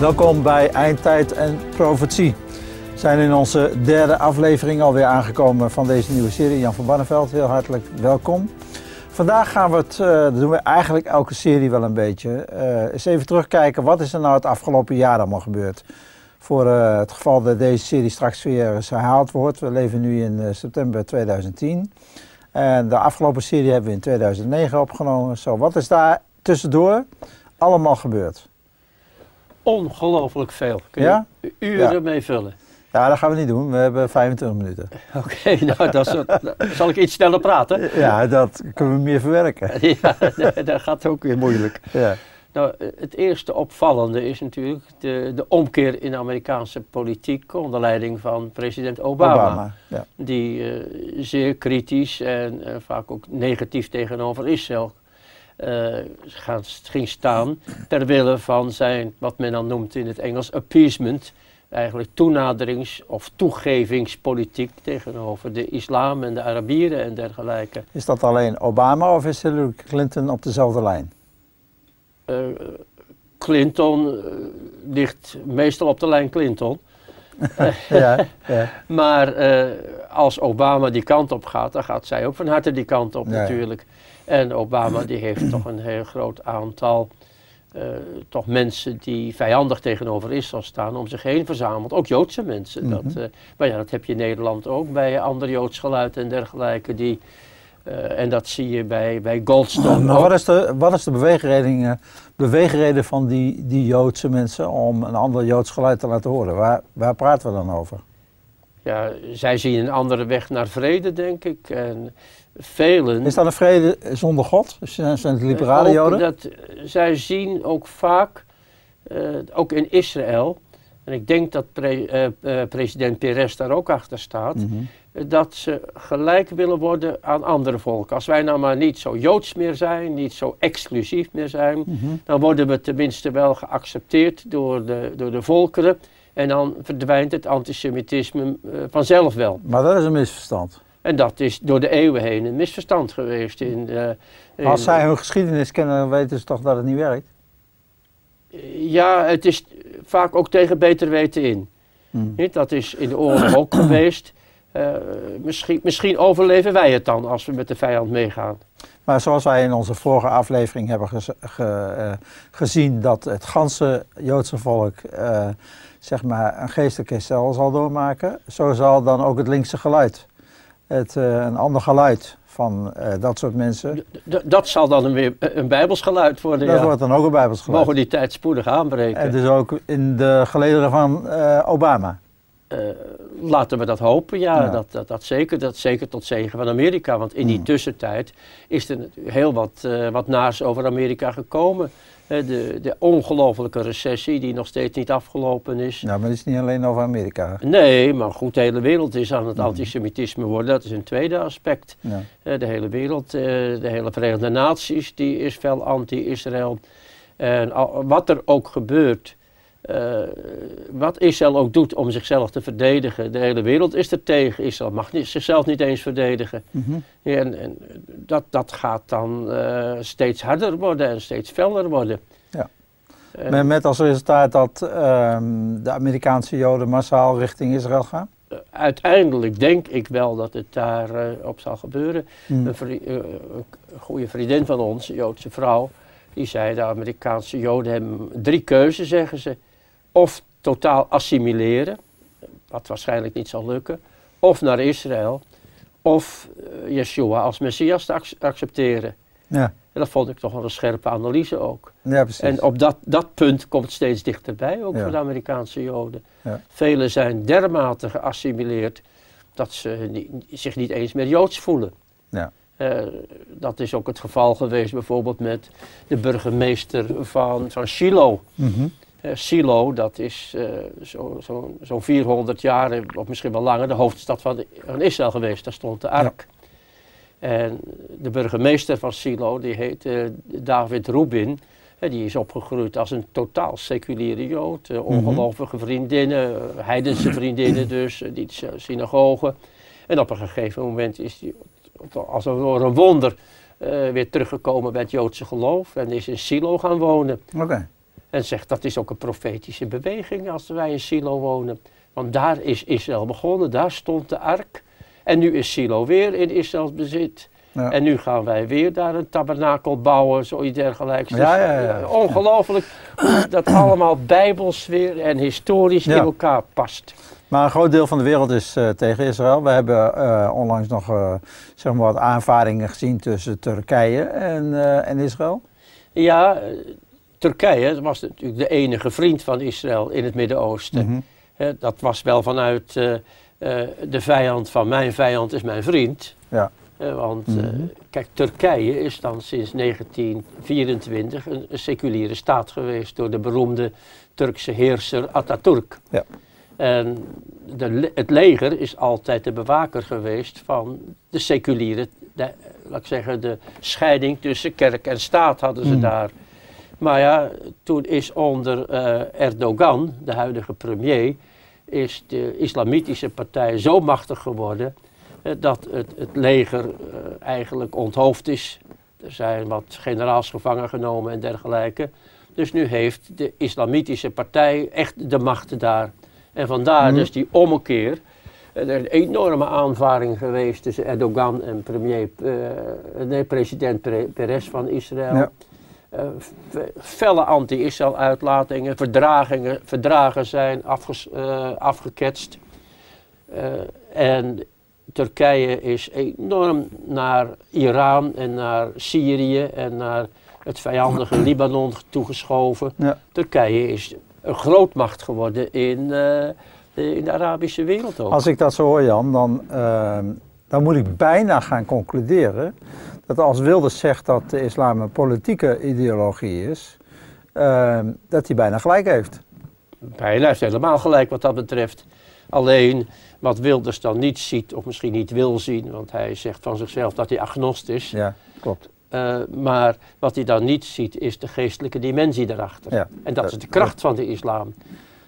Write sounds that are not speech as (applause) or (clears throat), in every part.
Welkom bij Eindtijd en Profetie. We zijn in onze derde aflevering alweer aangekomen van deze nieuwe serie. Jan van Barneveld, heel hartelijk welkom. Vandaag gaan we het, uh, dat doen we eigenlijk elke serie wel een beetje, uh, eens even terugkijken. Wat is er nou het afgelopen jaar allemaal gebeurd? Voor uh, het geval dat deze serie straks weer herhaald wordt. We leven nu in september 2010. En de afgelopen serie hebben we in 2009 opgenomen. Zo, wat is daar tussendoor allemaal gebeurd? Ongelooflijk veel. Kun je ja? uren ja. mee vullen. Ja, dat gaan we niet doen. We hebben 25 minuten. Oké, okay, (laughs) nou, dat zal ik iets sneller praten? Ja, dat kunnen we meer verwerken. (laughs) ja, dat gaat ook weer moeilijk. Ja. Nou, het eerste opvallende is natuurlijk de, de omkeer in de Amerikaanse politiek onder leiding van president Obama. Obama ja. Die uh, zeer kritisch en uh, vaak ook negatief tegenover Israël gaan, ging staan ter wille van zijn, wat men dan noemt in het Engels, appeasement. Eigenlijk toenaderings- of toegevingspolitiek tegenover de islam en de Arabieren en dergelijke. Is dat alleen Obama of is Hillary Clinton op dezelfde lijn? Uh, Clinton uh, ligt meestal op de lijn Clinton. (laughs) ja, ja. (laughs) Maar als Obama die kant op gaat, dan gaat zij ook van harte die kant op natuurlijk. En Obama die heeft toch een heel groot aantal uh, toch mensen die vijandig tegenover Israël staan om zich heen verzameld. Ook Joodse mensen. Mm -hmm. dat, uh, maar ja, dat heb je in Nederland ook bij ander Joods geluid en dergelijke. Die, uh, en dat zie je bij, bij Goldstone. Maar wat is de, wat is de beweegreden, beweegreden van die, die Joodse mensen om een ander Joods geluid te laten horen? Waar, waar praten we dan over? Ja, zij zien een andere weg naar vrede, denk ik. En velen... Is dat een vrede zonder God? Zijn het liberale Joden? Dat, zij zien ook vaak, uh, ook in Israël, en ik denk dat pre, uh, uh, president Peres daar ook achter staat, mm -hmm. dat ze gelijk willen worden aan andere volken. Als wij nou maar niet zo joods meer zijn, niet zo exclusief meer zijn, mm -hmm. dan worden we tenminste wel geaccepteerd door de, door de volkeren. En dan verdwijnt het antisemitisme vanzelf wel. Maar dat is een misverstand. En dat is door de eeuwen heen een misverstand geweest. In, in Als zij hun geschiedenis kennen, dan weten ze toch dat het niet werkt? Ja, het is vaak ook tegen beter weten in. Hmm. Dat is in de oorlog ook (clears throat) geweest. Uh, misschien, misschien overleven wij het dan als we met de vijand meegaan. Maar zoals wij in onze vorige aflevering hebben ge ge uh, gezien dat het ganse Joodse volk uh, zeg maar een geestelijke herstel zal doormaken, zo zal dan ook het linkse geluid het, uh, een ander geluid van uh, dat soort mensen. D dat zal dan weer een bijbels geluid worden, Dat ja. wordt dan ook een bijbels geluid. Mogen die tijd spoedig aanbreken. En dus ook in de gelederen van uh, Obama. laten we dat hopen, ja, ja. Dat, dat, dat, zeker, dat zeker tot zegen van Amerika. Want in die hmm. tussentijd is er heel wat, wat naars over Amerika gekomen de, de ongelofelijke recessie die nog steeds niet afgelopen is. Nou, maar het is niet alleen over Amerika. Nee, maar goed, de hele wereld is aan het mm. antisemitisme worden. Dat is een tweede aspect. Ja. De hele wereld, de hele Verenigde Naties, die is fel anti-Israël. En wat er ook gebeurt, uh, wat Israël ook doet om zichzelf te verdedigen, de hele wereld is er tegen. Israël mag niet, zichzelf niet eens verdedigen. Mm -hmm. en, en, dat, dat gaat dan uh, steeds harder worden en steeds feller worden. Ja. En, met als resultaat dat uh, de Amerikaanse Joden massaal richting Israël gaan? Uh, uiteindelijk denk ik wel dat het daar op zal gebeuren. Mm. Een, vri een goede vriendin van ons, een Joodse vrouw, die zei de Amerikaanse Joden hebben drie keuzes, zeggen ze of totaal assimileren, wat waarschijnlijk niet zal lukken, of naar Israël, of uh, Yeshua als Messias te ac accepteren. Ja. En dat vond ik toch wel een scherpe analyse ook. Ja, precies. En op dat, dat punt komt het steeds dichterbij, ook ja. voor de Amerikaanse Joden. Ja. Velen zijn dermate geassimileerd dat ze niet, zich niet eens meer Joods voelen. Ja. Uh, dat is ook het geval geweest bijvoorbeeld met de burgemeester van, van Shiloh. Mm -hmm. Uh, Silo, dat is uh, zo'n zo, zo 400 jaar, of misschien wel langer, de hoofdstad van, de, van Israël geweest. Daar stond de ark. Ja. En de burgemeester van Silo, die heet uh, David Rubin. die is opgegroeid als een totaal seculiere Jood. ongelovige mm -hmm. vriendinnen, heidense vriendinnen dus, die synagogen. En op een gegeven moment is hij als door een wonder weer teruggekomen bij het Joodse geloof. En is in Silo gaan wonen. Okay. En zegt dat is ook een profetische beweging als wij in Silo wonen. Want daar is Israël begonnen, daar stond de ark. En nu is Silo weer in Israëls bezit. En nu gaan wij weer daar een tabernakel bouwen, zoiets dergelijks. Ja, dus, ja, ja. Uh, ongelooflijk hoe (clears throat) dat allemaal bijbels weer en historisch in elkaar past. Maar een groot deel van de wereld is uh, tegen Israël. We hebben uh, onlangs nog zeg maar wat aanvaringen gezien tussen Turkije en, en Israël. Ja, Turkije was natuurlijk de enige vriend van Israël in het Midden-Oosten. Mm -hmm. dat was wel vanuit de vijand van mijn vijand is mijn vriend. Ja. Uh, want mm -hmm. kijk, Turkije is dan sinds 1924 een, een, seculiere staat geweest door de beroemde Turkse heerser Atatürk. Ja. En de, het leger is altijd de bewaker geweest van de seculiere, de, laat ik zeggen, de scheiding tussen kerk en staat hadden ze mm. daar. Maar ja, toen is onder uh, Erdogan, de huidige premier, is de islamitische partij zo machtig geworden eh, dat het, het leger eh, eigenlijk onthoofd is. Er zijn wat generaals gevangen genomen en dergelijke. Dus nu heeft de islamitische partij echt de macht daar. En vandaar mhm. dus die ommekeer. Er is een enorme aanvaring geweest tussen Erdogan en premier, nee, president Peres van Israël. Ja. Uh, felle anti-Israël uitlatingen, verdragingen, verdragen zijn afges, uh, afgeketst. en Turkije is enorm naar Iran en naar Syrië en naar het vijandige (clears throat) Libanon toegeschoven. Turkije is een grootmacht geworden in, uh, in de Arabische wereld ook. Als ik dat zo hoor Jan, dan, uh, dan moet ik bijna gaan concluderen dat als Wilders zegt dat de islam een politieke ideologie is, uh, dat hij bijna gelijk heeft. Bijna heeft helemaal gelijk wat dat betreft. Alleen wat Wilders dan niet ziet, of misschien niet wil zien, want hij zegt van zichzelf dat hij agnost is. Ja, klopt. Uh, maar wat hij dan niet ziet, is de geestelijke dimensie daarachter. Ja, en dat, is de kracht van de islam.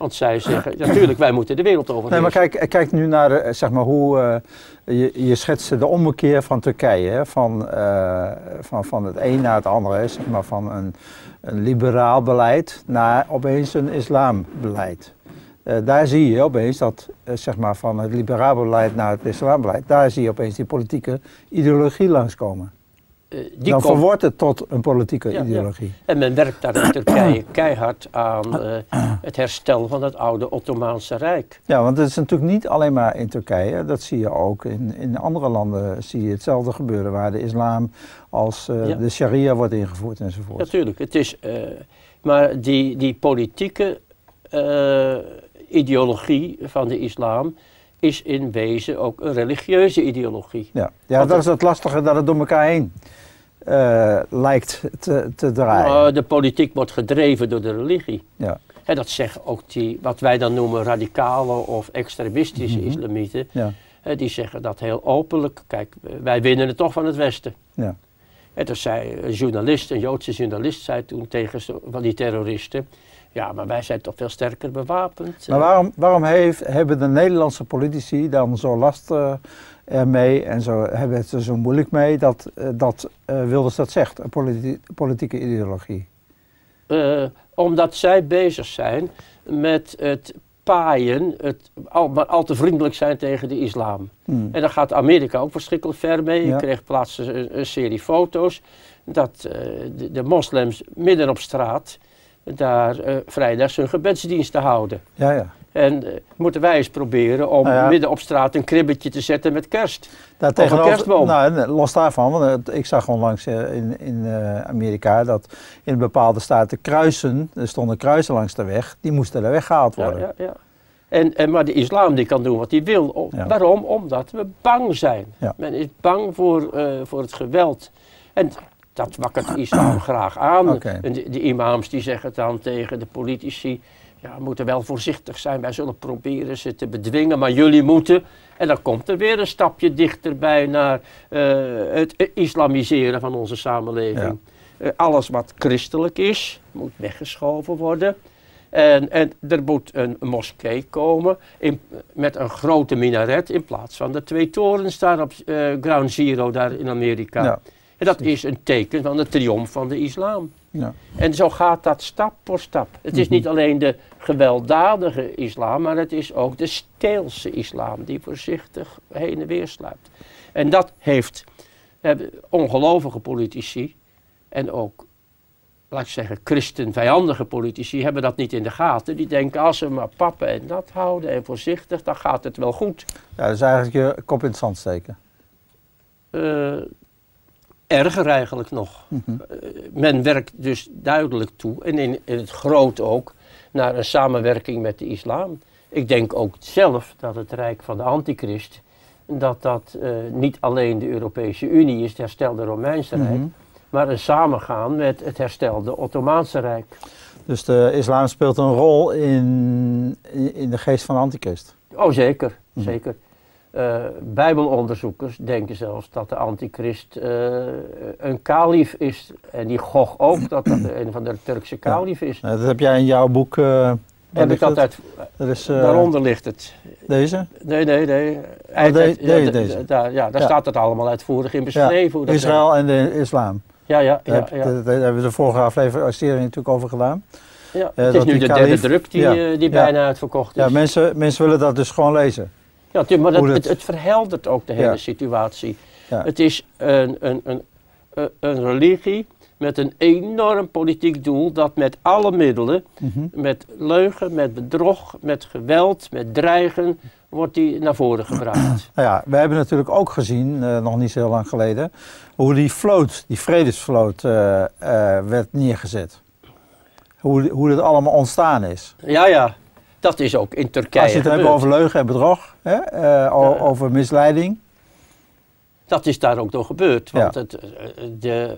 Want zij zeggen, natuurlijk, wij moeten de wereld over. Nee, maar kijk, kijk nu naar eh, zeg maar, hoe uh, je, je schetste de ommekeer van Turkije. Hè? Van, uh, van, van het een naar het andere. Zeg maar, van een, een liberaal beleid naar opeens een islambeleid. Uh, daar zie je opeens dat, uh, zeg maar, van het liberaal beleid naar het islambeleid, daar zie je opeens die politieke ideologie langskomen. Uh, die Dan verwordt het tot een politieke ideologie. Ja. En men werkt daar in Turkije (clears throat) keihard aan het herstel van het oude Ottomaanse Rijk. Ja, want het is natuurlijk niet alleen maar in Turkije, dat zie je ook in, in andere landen zie je hetzelfde gebeuren, waar de islam als de sharia wordt ingevoerd enzovoort. Natuurlijk, het is, maar die, die politieke ideologie van de islam is in wezen ook een religieuze ideologie. Ja, ja dat is het lastige dat het door elkaar heen uh, lijkt te, te draaien. Nou, de politiek wordt gedreven door de religie. Ja. En dat zeggen ook die, wat wij dan noemen radicale of extremistische mm islamieten. Ja. die zeggen dat heel openlijk. Kijk, wij winnen het toch van het Westen. Ja. En toen zei een journalist, een Joodse journalist, zei toen tegen van die terroristen. Ja, maar wij zijn toch veel sterker bewapend. Maar waarom, waarom heeft, hebben de Nederlandse politici dan zo last uh, ermee en zo, hebben het er zo moeilijk mee dat, uh, dat uh, Wilders dat zegt, een politi politieke ideologie? omdat zij bezig zijn met het paaien, het al, maar al te vriendelijk zijn tegen de islam. Hmm. En daar gaat Amerika ook verschrikkelijk ver mee. Ja. Ik kreeg plaats een, een, serie foto's dat de, de moslims midden op straat daar uh, vrijdags hun gebedsdienst te houden. Ja, ja. En uh, moeten wij eens proberen om nou midden op straat een kribbetje te zetten met kerst. Daar tegenover, een kerstboom. Nou, los daarvan, want ik zag onlangs in, in Amerika dat in bepaalde staten kruisen, er stonden kruisen langs de weg, die moesten er weggehaald worden. Ja, ja, ja. En, en, maar de islam die kan doen wat hij wil. Waarom? Omdat we bang zijn. Men is bang voor, voor het geweld. En dat wakkert de islam (clears throat) graag aan. En de, de, imams die zeggen dan tegen de politici, ja, we moeten wel voorzichtig zijn, wij zullen proberen ze te bedwingen, maar jullie moeten. En dan komt er weer een stapje dichterbij naar uh, het islamiseren van onze samenleving. Uh, alles wat christelijk is, moet weggeschoven worden. En, en er moet een moskee komen in, met een grote minaret in plaats van de twee torens daar op uh, Ground Zero daar in Amerika. Ja. En dat is een teken van de triomf van de islam. Ja. En zo gaat dat stap voor stap. Het is mhm. niet alleen de gewelddadige islam, maar het is ook de steelse islam die voorzichtig heen en weer sluipt. En dat heeft ongelovige politici en ook, laat ik zeggen, christenvijandige politici hebben dat niet in de gaten. Die denken als ze maar pappen en nat houden en voorzichtig, dan gaat het wel goed. Ja, dat is eigenlijk je kop in het zand steken. Uh, erger eigenlijk nog. Mhm. Eh, men werkt dus duidelijk toe, en in, in het groot ook, naar een samenwerking met de islam. Ik denk ook zelf dat het Rijk van de Antichrist, dat dat uh, niet alleen de Europese Unie is, het herstelde Romeinse Rijk, mhm. maar een samengaan met het herstelde Ottomaanse Rijk. Dus de islam speelt een rol in, in de geest van de Antichrist? Oh zeker, mhm. zeker. Uh, Bijbelonderzoekers denken zelfs dat de antichrist uh, een kalif is. En die Gog ook, dat dat een van de Turkse kalif is. dat heb jij in jouw boek... Uh, heb ik dat uit... Dat is, daaronder ligt het. Deze? Nee, nee, nee. Oh, de, de, deze? Daar, ja, daar staat het allemaal uitvoerig in beschreven. Ja, Israël en de islam. Ja, ja. ja, ja. Daar, hebben we de vorige aflevering natuurlijk over gedaan. Ja, het is nu de derde druk die, die bijna uitverkocht is. Ja, mensen, mensen willen dat dus gewoon lezen. Ja, maar dat, het, het, verheldert ook de hele situatie. Het is een, een, een, een religie met een enorm politiek doel dat met alle middelen, mhm. met leugen, met bedrog, met geweld, met dreigen, wordt die naar voren gebracht. (clears throat) Nou ja, we hebben natuurlijk ook gezien, uh, nog niet zo lang geleden, hoe die vloot, die vredesvloot, uh, uh, werd neergezet. Hoe, hoe dit allemaal ontstaan is. Ja, ja. Dat is ook in Turkije Als je het hebt over leugen en bedrog, hè, uh, over misleiding. Dat is daar ook door gebeurd. Want het, eh, de,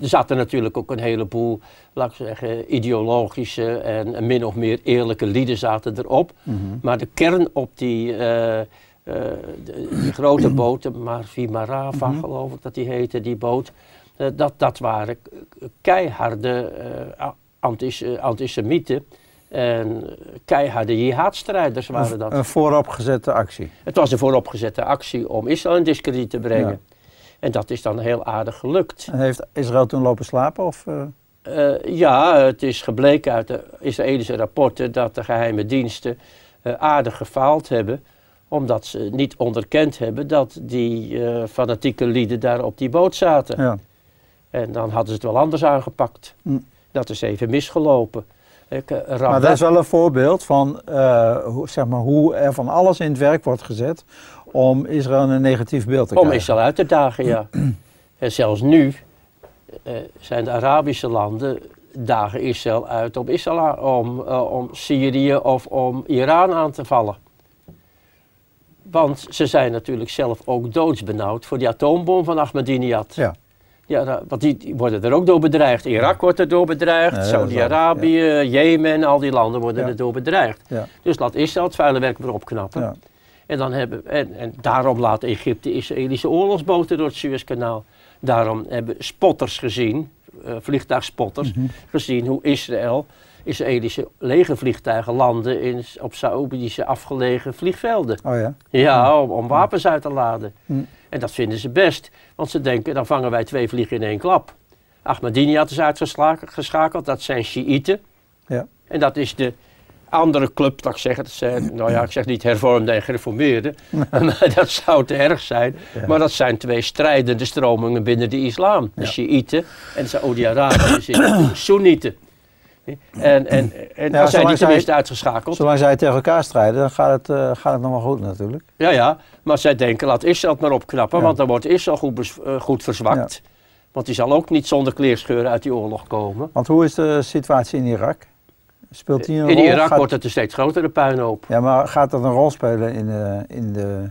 er zaten natuurlijk ook een heleboel, laat ik zeggen, ideologische en min of meer eerlijke lieden zaten erop. Mhm. Maar de kern op die, uh, die grote (clears throat) boten, Marvimarava mm geloof ik dat die heette, die boot. dat, dat waren keiharde antis, antisemieten en keiharde jihadstrijders waren dat. Een vooropgezette actie. Het was een vooropgezette actie om Israël in discrediet te brengen. En dat is dan heel aardig gelukt. En heeft Israël toen lopen slapen? Of, uh... Uh, ja, het is gebleken uit de Israëlische rapporten dat de geheime diensten uh, aardig gefaald hebben. Omdat ze niet onderkend hebben dat die fanatieke lieden daar op die boot zaten. Ja. En dan hadden ze het wel anders aangepakt. Hm. Dat is even misgelopen. Eh, maar dat is wel een voorbeeld van uh, hoe, zeg maar, hoe er van alles in het werk wordt gezet om Israël een negatief beeld te krijgen. Om Israël uit te dagen, ja. en zelfs nu uh, zijn de Arabische landen dagen Israël uit om, Israël, om, uh, om Syrië of om Iran aan te vallen. Want ze zijn natuurlijk zelf ook doodsbenauwd voor die atoombom van Ahmadinejad. Ja. Ja, want die, worden er ook door bedreigd. Irak wordt er door bedreigd, Saudi-Arabië, Jemen, al die landen worden er door bedreigd. Dus laat Israël het vuile werk weer opknappen. En, dan hebben, en, en daarom laat Egypte Israëlische oorlogsboten door het Suezkanaal. Daarom hebben spotters gezien, uh, vliegtuigspotters, mhm. gezien hoe Israël, Israëlische legervliegtuigen landen in, op Saoedische afgelegen vliegvelden. Oh ja? Ja, om, om wapens uit te laden. Mhm. En dat vinden ze best, want ze denken dan vangen wij twee vliegen in één klap. Ahmadinejad is uitgeschakeld, dat zijn Shiiten. Ja. En dat is de andere club, dat ik zeg, dat zijn, nou ja, ik zeg niet hervormde en gereformeerde, (laughs) maar dat zou te erg zijn. Maar dat zijn twee strijdende stromingen binnen de islam. De Shiiten en Saudi-Arabië de (coughs) Soenieten. En, en, en ja, zijn die tenminste uitgeschakeld. Zolang zij tegen elkaar strijden, dan gaat het, uh, gaat het nog wel goed natuurlijk. Ja, ja, maar zij denken, laat Israël het maar opknappen, want dan wordt Israël goed, uh, goed verzwakt. Want die zal ook niet zonder kleerscheuren uit die oorlog komen. Want hoe is de situatie in Irak? Speelt die een in rol? Irak wordt het een steeds grotere puinhoop. Ja, maar gaat dat een rol spelen in de, in de,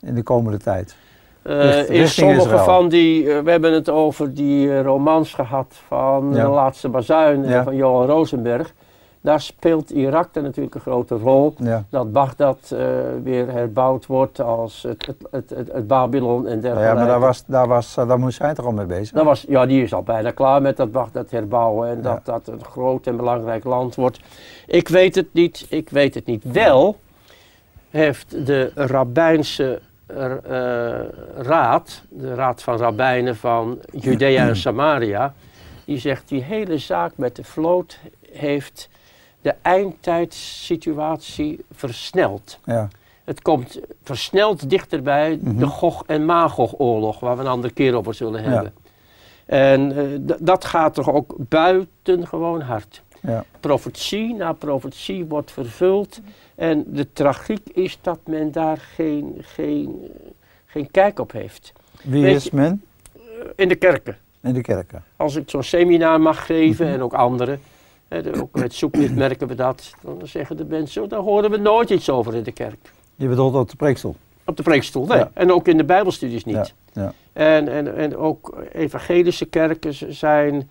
in de komende tijd? Uh, in sommige van die, uh, we hebben het over die uh, romans gehad van De Laatste Bazuin ja. van Johan Rosenberg. Daar speelt Irak er natuurlijk een grote rol. Ja. Dat Bagdad weer herbouwd wordt als het, het, het, het, Babylon en dergelijke. Ja, maar daar, was, daar, was, daar moest hij toch al mee bezig? Daar was, ja, die is al bijna klaar met dat Bagdad herbouwen en dat dat een groot en belangrijk land wordt. Ik weet het niet, ik weet het niet. Wel heeft de rabbijnse raad, de raad van rabbijnen van Judea en Samaria, die zegt die hele zaak met de vloot heeft de eindtijdssituatie versneld. Ja. Het komt versneld dichterbij mm de Gog- en Magog-oorlog, waar we een andere keer over zullen hebben. En uh, dat gaat toch ook buitengewoon hard. Ja. Profetie na profetie wordt vervuld. En de tragiek is dat men daar geen, geen, geen kijk op heeft. Wie is men? In de kerken. In de kerken. Als ik zo'n seminar mag geven mhm. en ook anderen, ook met zoeklicht (clears throat) merken we dat, dan zeggen de mensen, daar horen we nooit iets over in de kerk. Je bedoelt op de preekstoel? Op de preekstoel, nee. En ook in de bijbelstudies niet. Ja. ja. En, en, en ook evangelische kerken zijn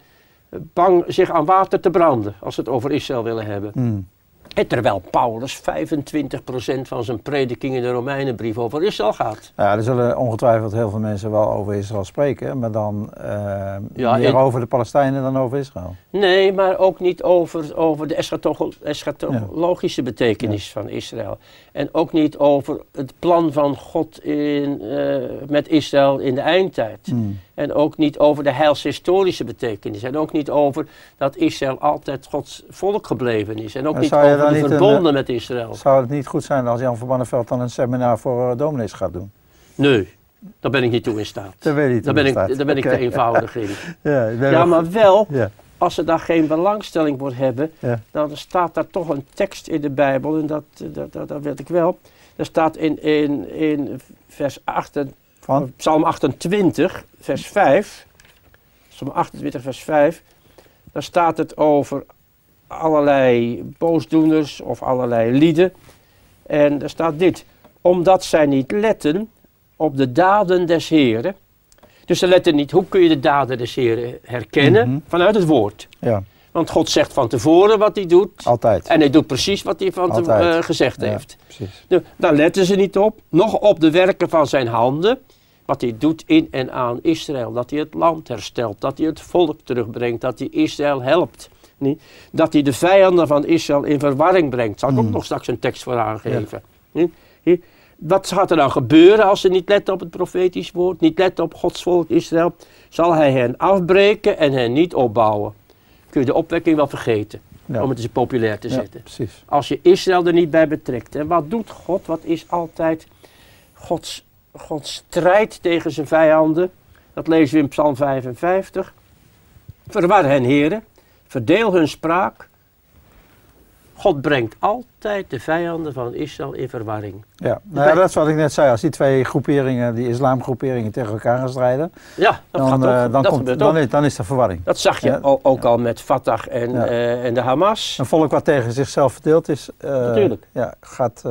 bang zich aan water te branden als ze het over Israël willen hebben. Mm. En terwijl Paulus 25% van zijn prediking in de Romeinenbrief over Israël gaat. Ja, er zullen ongetwijfeld heel veel mensen wel over Israël spreken, maar dan uh, meer over de Palestijnen dan over Israël. Nee, maar ook niet over, over de eschatologische betekenis van Israël. En ook niet over het plan van God in, uh, met Israël in de eindtijd. Hmm. En ook niet over de heilshistorische betekenis. En ook niet over dat Israël altijd Gods volk gebleven is. En ook niet over de verbonden eh, met Israël. Zou het niet goed zijn als Jan van Banneveld dan een seminaar voor uh, dominees gaat doen? Nee, daar ben ik niet toe in staat. Daar ben, ik, daar ben, ik, daar ben ik te eenvoudig in. (laughs) ja, ja maar wel, ja. als ze daar geen belangstelling voor hebben, dan staat daar toch een tekst in de Bijbel. En dat, dat, dat, dat weet ik wel. Er staat in, in, in vers 8, van? Psalm 28, vers 5. Psalm 28, vers 5. Daar staat het over allerlei boosdoeners of allerlei lieden. En daar staat dit. Omdat zij niet letten op de daden des Heren. Dus ze letten niet, hoe kun je de daden des Heren herkennen? Mhm. Vanuit het woord. Ja. Want God zegt van tevoren wat hij doet. Altijd. En hij doet precies wat hij van tevoren uh, gezegd ja, heeft. Precies. Nou, daar letten ze niet op. Nog op de werken van zijn handen. Wat hij doet in en aan Israël. Dat hij het land herstelt. Dat hij het volk terugbrengt. Dat hij Israël helpt. Niet? Dat hij de vijanden van Israël in verwarring brengt. Zal ik ook hmm. nog straks een tekst voor aangeven. Wat gaat er dan gebeuren als ze niet letten op het profetisch woord? Niet letten op Gods volk Israël? Zal hij hen afbreken en hen niet opbouwen? Kun je de opwekking wel vergeten. Om het eens populair te zetten. Precies. Als je Israël er niet bij betrekt. En wat doet God? Wat is altijd Gods God strijdt tegen zijn vijanden. Dat lezen we in Psalm 55. Verwar hen, heren. Verdeel hun spraak. God brengt altijd de vijanden van Israël in verwarring. Ja, nou ja, dat is wat ik net zei. Als die twee groeperingen, die islamgroeperingen tegen elkaar gaan strijden, ja, dat dan, gaat uh, dan, dat komt, dan, is, dan is er verwarring. Dat zag je ook al met Fatah en, uh, en de Hamas. Een volk wat tegen zichzelf verdeeld is, uh, Natuurlijk. Ja, gaat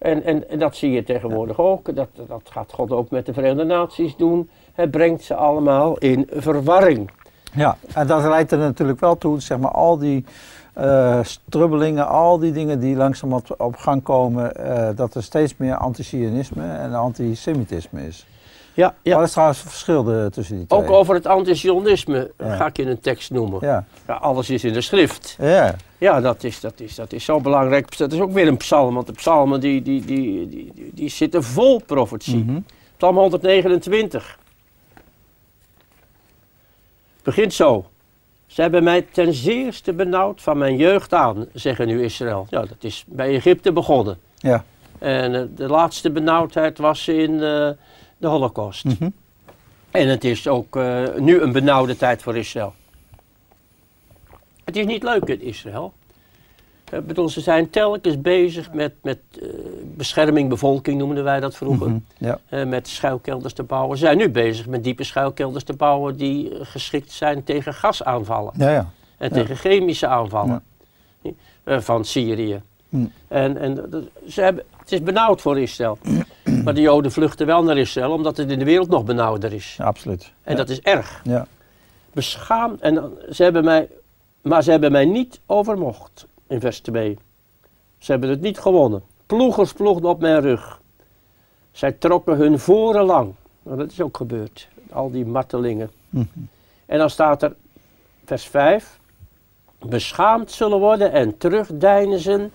en, en, en, dat zie je tegenwoordig ook. Dat, dat gaat God ook met de Verenigde Naties doen. Het brengt ze allemaal in verwarring. Ja, en dat leidt er natuurlijk wel toe, zeg maar, al die uh, strubbelingen, al die dingen die langzaam op, op gang komen, uh, dat er steeds meer anti-Sionisme en antisemitisme is. Ja, ja. Wat is trouwens het verschil tussen die twee? Ook over het antisionisme ga ik je een tekst noemen. Ja. ja. Alles is in de schrift. Ja, ja dat, is, dat, is, dat is zo belangrijk. Dat is ook weer een psalm, want de psalmen die, die, die, die, die, zitten vol profetie. Mm Psalm 129. Begint zo. Ze hebben mij ten zeerste benauwd van mijn jeugd aan, zeggen nu Israël. Ja, dat is bij Egypte begonnen. Ja. En uh, de laatste benauwdheid was in... Uh, de Holocaust. Mhm. En het is ook uh, nu een benauwde tijd voor Israël. Het is niet leuk in Israël. Ik bedoel, ze zijn telkens bezig met, met uh, bescherming bevolking, noemden wij dat vroeger. Mm ja. uh, met schuilkelders te bouwen. Ze zijn nu bezig met diepe schuilkelders te bouwen die geschikt zijn tegen gasaanvallen. Ja, ja. En tegen chemische aanvallen van Syrië. Mm. En, en ze hebben, het is benauwd voor Israël. (clears throat) Maar de Joden vluchten wel naar Israël, omdat het in de wereld nog benauwder is. Ja, absoluut. En dat is erg. Ja. Beschaamd. En ze hebben mij, maar ze hebben mij niet overmocht, in vers 2. Ze hebben het niet gewonnen. Ploegers ploegden op mijn rug. Zij trokken hun voren lang. Nou, dat is ook gebeurd. Al die martelingen. Mhm. En dan staat er, vers 5. Beschaamd zullen worden en terugdeinzen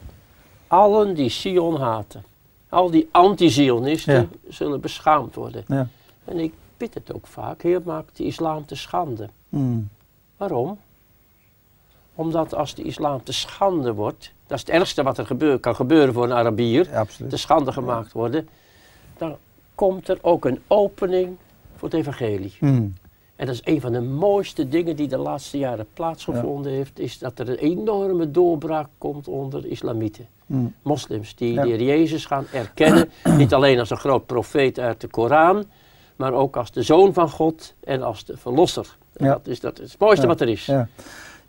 allen die Sion haten. Al die anti-Zionisten zullen beschaamd worden. Ja. En ik bid het ook vaak, Heer, maak de islam te schande. Hmm. Waarom? Omdat als de islam te schande wordt, dat is het ergste wat er gebeur, kan gebeuren voor een Arabier, ja, te schande gemaakt worden, dan komt er ook een opening voor het evangelie. Hmm. En dat is een van de mooiste dingen die de laatste jaren plaatsgevonden heeft, is dat er een enorme doorbraak komt onder islamieten. Hmm. Moslims die de heer Jezus gaan erkennen, (clears throat) niet alleen als een groot profeet uit de Koran, maar ook als de zoon van God en als de verlosser. Dat, is, dat is het mooiste wat er is.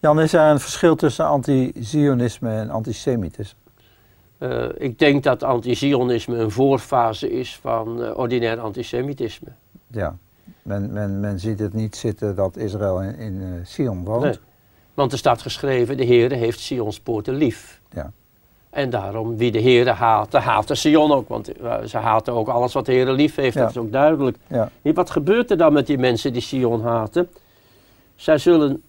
Jan, is er een verschil tussen anti-Zionisme en antisemitisme? Uh, ik denk dat anti-Zionisme een voorfase is van uh, ordinair antisemitisme. Ja, men, men, men ziet het niet zitten dat Israël in, in uh, Sion woont. Nee. Want er staat geschreven, de Heer heeft Sions poorten lief. Ja. En daarom, wie de Heer haat, haat de Sion ook. Want ze haten ook alles wat de Heer lief heeft, dat is ook duidelijk. Ja. Wat gebeurt er dan met die mensen die Sion haten? Zij zullen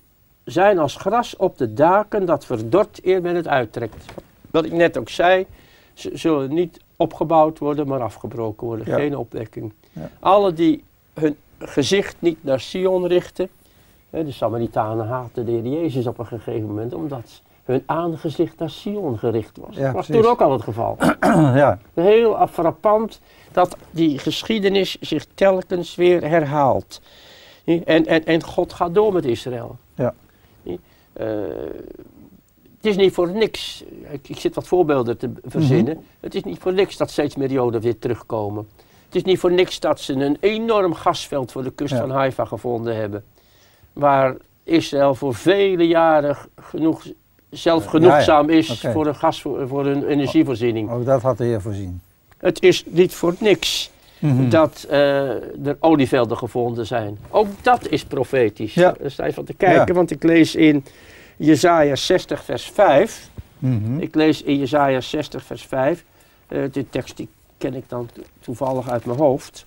zijn als gras op de daken dat verdort eer men het uittrekt. Wat ik net ook zei, ze zullen niet opgebouwd worden, maar afgebroken worden. Geen opwekking. Ja. Alle die hun gezicht niet naar Sion richten, de Samaritanen haten de Heer Jezus op een gegeven moment, omdat hun aangezicht naar Sion gericht was. dat was toen ook al het geval. (clears throat) ja. Heel frappant dat die geschiedenis zich telkens weer herhaalt. En, en, en God gaat door met Israël. Ja. Uh, het is niet voor niks, ik, ik, zit wat voorbeelden te verzinnen. Mhm. Het is niet voor niks dat steeds meer Joden weer terugkomen. Het is niet voor niks dat ze een enorm gasveld voor de kust van Haifa gevonden hebben. Waar Israël voor vele jaren genoeg, zelfgenoegzaam is voor, een gas, voor hun energievoorziening. Ook dat had de Heer voorzien. Het is niet voor niks Mhm. dat uh, er olievelden gevonden zijn. Ook dat is profetisch. Ja. Daar sta je van te kijken, want ik lees in Jezaja 60 vers 5. Mhm. Ik lees in Jezaja 60 vers 5. Uh, eh, dit tekst die ken ik dan toevallig uit mijn hoofd.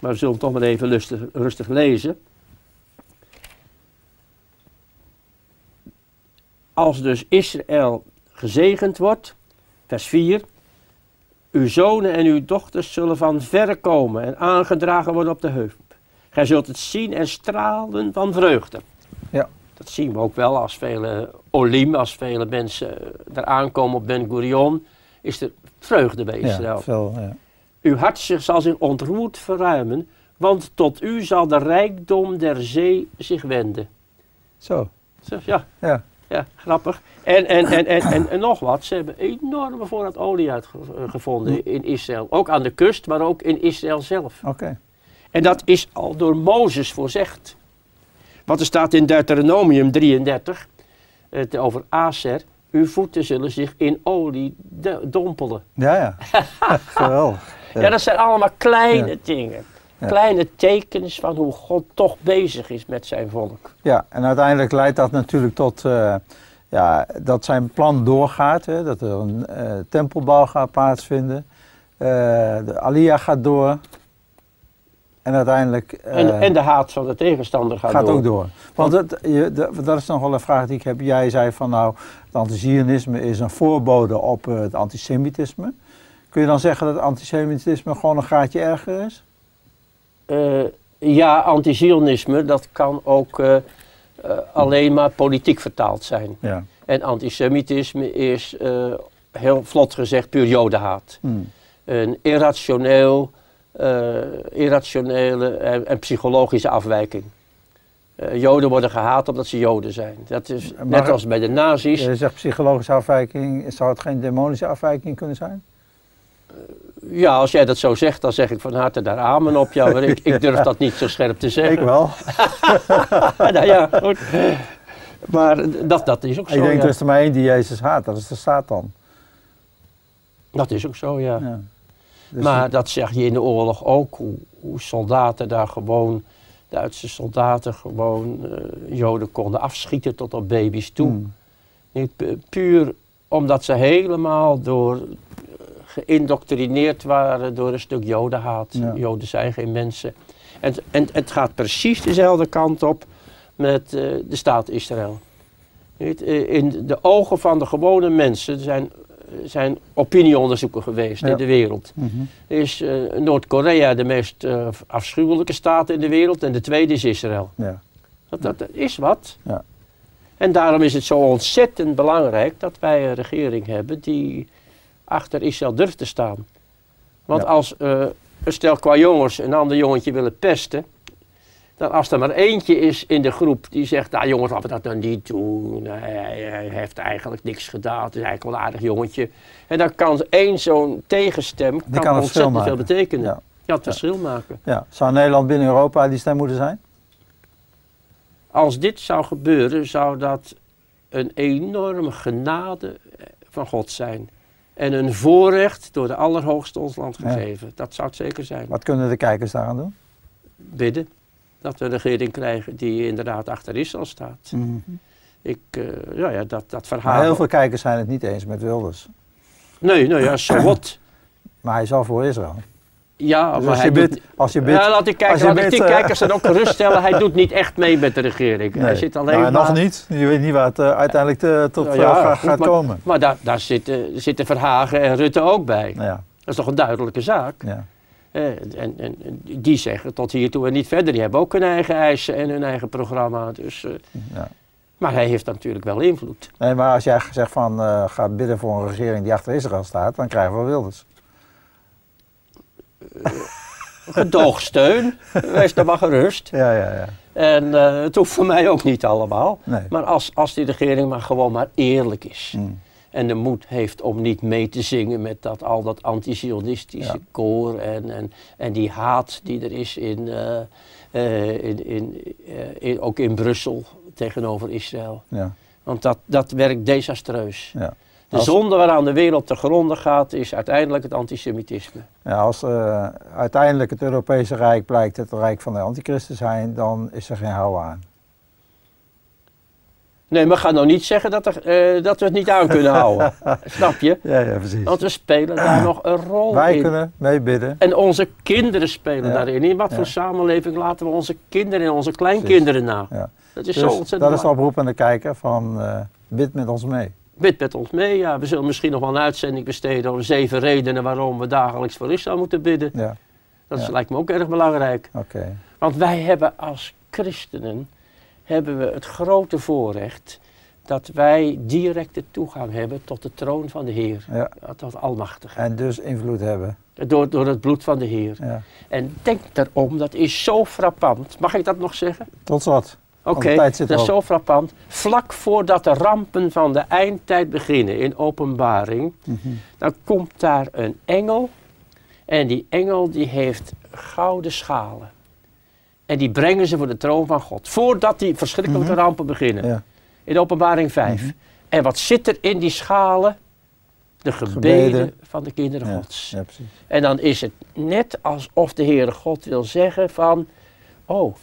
Maar we zullen toch maar even rustig, rustig lezen. Als dus Israël gezegend wordt, vers 4, uw zonen en uw dochters zullen van verre komen en aangedragen worden op de heup. Gij zult het zien en stralen van vreugde. Ja. Dat zien we ook wel als vele olim, als vele mensen er aankomen op Ben Gurion, is er vreugde bij Israël. Ja, veel, ja. Uw hart zal zich ontroerd verruimen, want tot u zal de rijkdom der zee zich wenden. Zo. Zo ja. ja. Ja, grappig. En, en, en, en, en, nog wat, ze hebben enorme voorraad olie uitgevonden in Israël. Ook aan de kust, maar ook in Israël zelf. Oké. En dat is al door Mozes voorzegd. Want er staat in Deuteronomium 33, het over Aser, uw voeten zullen zich in olie dompelen. Ja, ja. (laughs) Geweldig. Ja. ja, dat zijn allemaal kleine dingen. Kleine tekens van hoe God toch bezig is met zijn volk. Ja, en uiteindelijk leidt dat natuurlijk tot uh, ja, dat zijn plan doorgaat. Hè, dat er een uh, tempelbouw gaat plaatsvinden. Uh, de Alia gaat door. En uiteindelijk... En, en, de haat van de tegenstander gaat, gaat door. ook door. Want het, je, dat is nog wel een vraag die ik heb. Jij zei van nou, het antisemitisme is een voorbode op het antisemitisme. Kun je dan zeggen dat antisemitisme gewoon een graadje erger is? Uh, ja, anti-Zionisme, dat kan ook alleen maar politiek vertaald zijn. Ja. En antisemitisme is, heel vlot gezegd, puur jodenhaat. Hmm. Een irrationeel, irrationele en, en, psychologische afwijking. joden worden gehaat omdat ze joden zijn. Dat is net als bij de nazi's. Je zegt psychologische afwijking, zou het geen demonische afwijking kunnen zijn? Ja, als jij dat zo zegt, dan zeg ik van harte daar amen op jou. Maar ik, ik (laughs) durf dat niet zo scherp te zeggen. Ik wel. (laughs) nou ja, goed. Maar dat, dat is ook zo. Ik denk, ja. er is er maar één die Jezus haat, dat is de Satan. Dat is ook zo, ja. ja. Dus maar dat zeg je in de oorlog ook, hoe, hoe soldaten daar gewoon, Duitse soldaten gewoon uh, Joden konden afschieten tot op baby's toe. Hmm. Niet, puur omdat ze helemaal door geïndoctrineerd waren door een stuk jodenhaat. Joden zijn geen mensen. En, en het gaat precies dezelfde kant op met uh, de staat Israël. Eh, in de ogen van de gewone mensen zijn, zijn opinieonderzoeken geweest in de wereld. Mm Is uh, Noord-Korea de meest uh, afschuwelijke staat in de wereld en de tweede is Israël. Ja. Dat, dat, is wat. Ja. En daarom is het zo ontzettend belangrijk dat wij een regering hebben die achter Israël durft te staan. Want als uh, een stel qua jongens een ander jongetje willen pesten, dan als er maar eentje is in de groep die zegt, nou jongens, laten we dat dan niet doen. Hij, heeft eigenlijk niks gedaan, het is eigenlijk wel een aardig jongetje. En dan kan één zo'n tegenstem kan, ontzettend veel betekenen. Ja, ja het verschil maken. Ja. Zou Nederland binnen Europa die stem moeten zijn? Als dit zou gebeuren, zou dat een enorme genade van God zijn. En een voorrecht door de Allerhoogste ons land gegeven. Dat zou het zeker zijn. Wat kunnen de kijkers daaraan doen? Bidden. Dat we een regering krijgen die inderdaad achter Israël staat. Mhm. Ik, uh, ja, ja, dat, dat verhaal... Maar heel veel kijkers zijn het niet eens met Wilders. Nee, nou ja, zo wat. (clears throat) maar hij is al voor Israël. Ja, dus maar als, je bidt, als je bidt... Ja, laat bidt, die eh, kijkers dan ook (laughs) geruststellen. Hij doet niet echt mee met de regering. Hij zit alleen nou, maar... Nog niet. Je weet niet waar het uh, uiteindelijk tot nou ja, gaat, maar, komen. Maar daar, daar zitten, zitten Verhagen en Rutte ook bij. Ja. Dat is toch een duidelijke zaak. Ja. En, en, en, die zeggen tot hiertoe en niet verder. Die hebben ook hun eigen eisen en hun eigen programma. Dus, ja. Maar hij heeft natuurlijk wel invloed. Nee, maar als jij zegt van uh, ga bidden voor een regering die achter Israël staat, dan krijgen we Wilders. Eh, gedoogsteun. (laughs) Wees dan maar gerust. Ja, ja, ja. En uh, het hoeft voor mij ook niet allemaal. Nee. Maar als, als die regering maar gewoon maar eerlijk is. Mm. En de moed heeft om niet mee te zingen met dat, al dat antisionistische koor. En, en, en die haat die er is in, uh, in, in, in, ook in Brussel tegenover Israël. Ja. Want dat, dat werkt desastreus. Ja. De zonde waaraan de wereld te gronden gaat, is uiteindelijk het antisemitisme. Ja, als uiteindelijk het Europese Rijk blijkt het rijk van de antichristen zijn, dan is er geen hou aan. Nee, maar ga nou niet zeggen dat, er, uh, dat we het niet aan kunnen houden. (laughs) Snap je? Ja, ja, precies. Want we spelen daar nog een rol Wij in. Wij kunnen meebidden. En onze kinderen spelen daarin. In wat voor samenleving laten we onze kinderen en onze kleinkinderen na? Dat is dus zo ontzettend Dat is de oproep aan de kijker van uh, bid met ons mee. Bid met ons mee. Ja, we zullen misschien nog wel een uitzending besteden over zeven redenen waarom we dagelijks voor Israël moeten bidden. Ja. Dat lijkt me ook erg belangrijk. Oké. Want wij hebben als christenen hebben we het grote voorrecht dat wij directe toegang hebben tot de troon van de Heer, ja. tot Almachtige. En dus invloed hebben. Door, door het bloed van de Heer. Ja. En denk daarom, dat is zo frappant. Mag ik dat nog zeggen? Tot wat? Oké, dat is zo frappant. Vlak voordat de rampen van de eindtijd beginnen in openbaring, mhm. dan komt daar een engel. En die engel die heeft gouden schalen. En die brengen ze voor de troon van God. Voordat die verschrikkelijke mhm. rampen beginnen. Ja. In openbaring 5. Mhm. En wat zit er in die schalen? De gebeden, van de kinderen ja. Gods. Ja, en dan is het net alsof de Heere God wil zeggen van... Oh,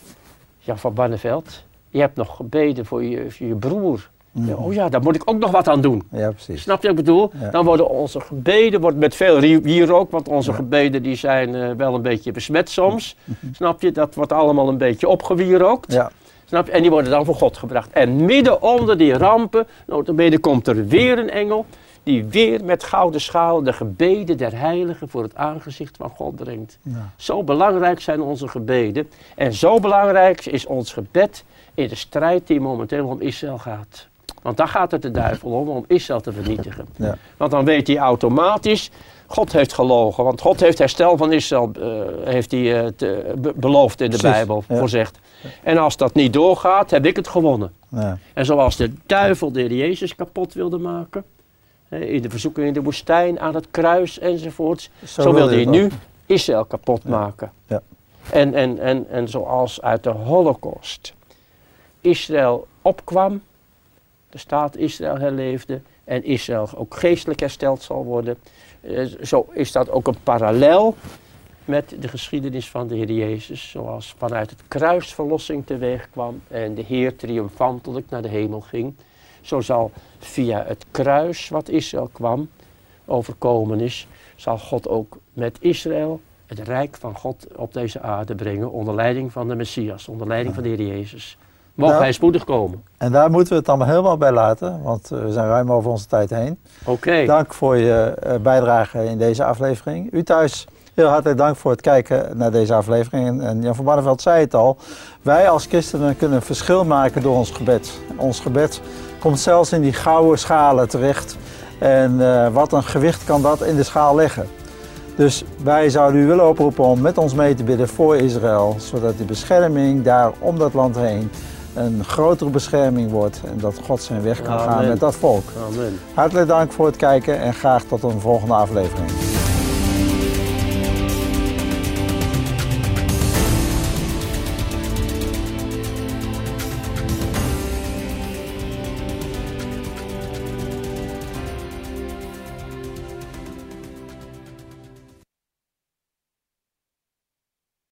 Jan van Barneveld, je hebt nog gebeden voor je, voor je broer. Mhm. oh ja, daar moet ik ook nog wat aan doen. Ja, precies. Snap je wat ik bedoel? Dan worden onze gebeden, wordt met veel hier ook, want onze gebeden die zijn uh, wel een beetje besmet soms. (laughs) Snap je? Dat wordt allemaal een beetje opgewierookt. Ja. Snap je? En die worden dan voor God gebracht. En midden onder die rampen, notabene komt er weer een engel die weer met gouden schalen de gebeden der heiligen voor het aangezicht van God brengt. Ja. Zo belangrijk zijn onze gebeden. En zo belangrijk is ons gebed in de strijd die momenteel om Israël gaat. Want daar gaat het de duivel om, om Israël te vernietigen. (laughs) Ja. Want dan weet hij automatisch, God heeft gelogen. Want God heeft herstel van Israël uh, heeft hij, uh, te, beloofd in de Bijbel, ja. voorzegd. En als dat niet doorgaat, heb ik het gewonnen. Ja. En zoals de duivel de Jezus kapot wilde maken, in de verzoeking in de woestijn, aan het kruis enzovoorts, zo, zo wilde hij nu Israël kapot maken. En, en, en, en zoals uit de Holocaust Israël opkwam, de staat Israël herleefde en Israël ook geestelijk hersteld zal worden. Eh, zo is dat ook een parallel met de geschiedenis van de Heer Jezus, zoals vanuit het kruis verlossing teweeg kwam en de Heer triomfantelijk naar de hemel ging. Zo zal via het kruis wat Israël kwam, overkomen is, zal God ook met Israël het rijk van God op deze aarde brengen onder leiding van de Messias, onder leiding van de Heer Jezus. Mogen nou, hij spoedig komen. En daar moeten we het allemaal helemaal bij laten, want we zijn ruim over onze tijd heen. Oké. Dank voor je bijdrage in deze aflevering. U thuis Heel hartelijk dank voor het kijken naar deze aflevering. En Jan van Barneveld zei het al. Wij als christenen kunnen een verschil maken door ons gebed. Ons gebed komt zelfs in die gouden schalen terecht. En uh, wat een gewicht kan dat in de schaal leggen. Dus wij zouden u willen oproepen om met ons mee te bidden voor Israël. Zodat de bescherming daar om dat land heen een grotere bescherming wordt. En dat God zijn weg kan gaan met dat volk. Amen. Hartelijk dank voor het kijken en graag tot een volgende aflevering.